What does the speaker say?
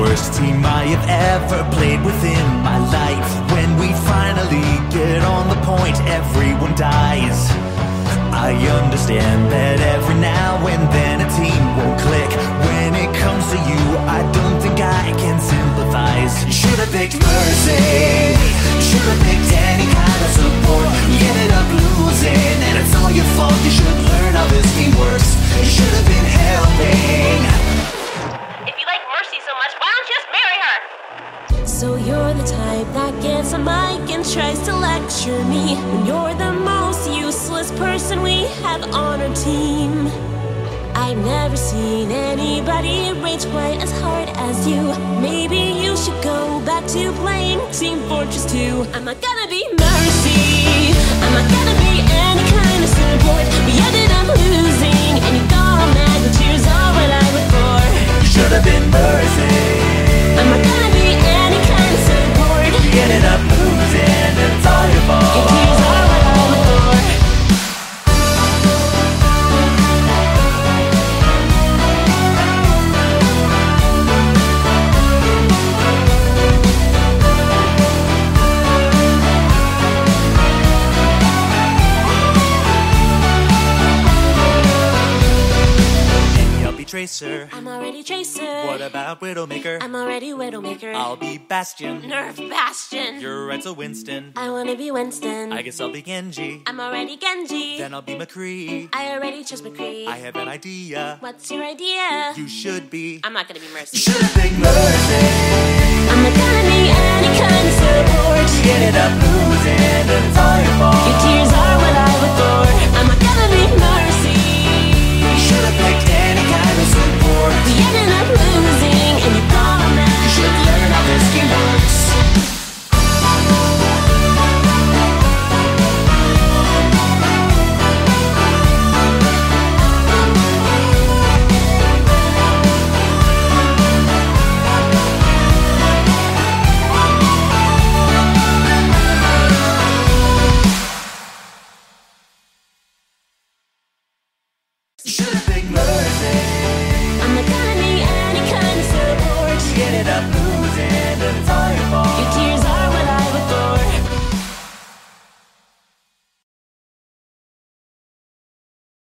worst team I have ever played within my life. When we finally get on the point, everyone dies. I understand that every now and then a team won't click. When it comes to you, I don't think I can sympathize. Should've picked mercy. So you're the type that gets a mic and tries to lecture me when you're the most useless person we have on our team. I've never seen anybody rage quite as hard as you. Maybe you should go back to playing Team Fortress 2. I'm not gonna be mercy. I'm not gonna be any kind of support. We ended up losing, and you got all mad, but tears are what I look for. Should've been mercy. Up Tracer. I'm already Tracer. What about Widowmaker? I'm already Widowmaker. I'll be Bastion. Nerf Bastion. You're Edsel Winston. I wanna be Winston. I guess I'll be Genji. I'm already Genji. Then I'll be McCree. I already chose McCree. I have an idea. What's your idea? You should be. I'm not gonna be Mercy. You Should've picked Mercy. I'm not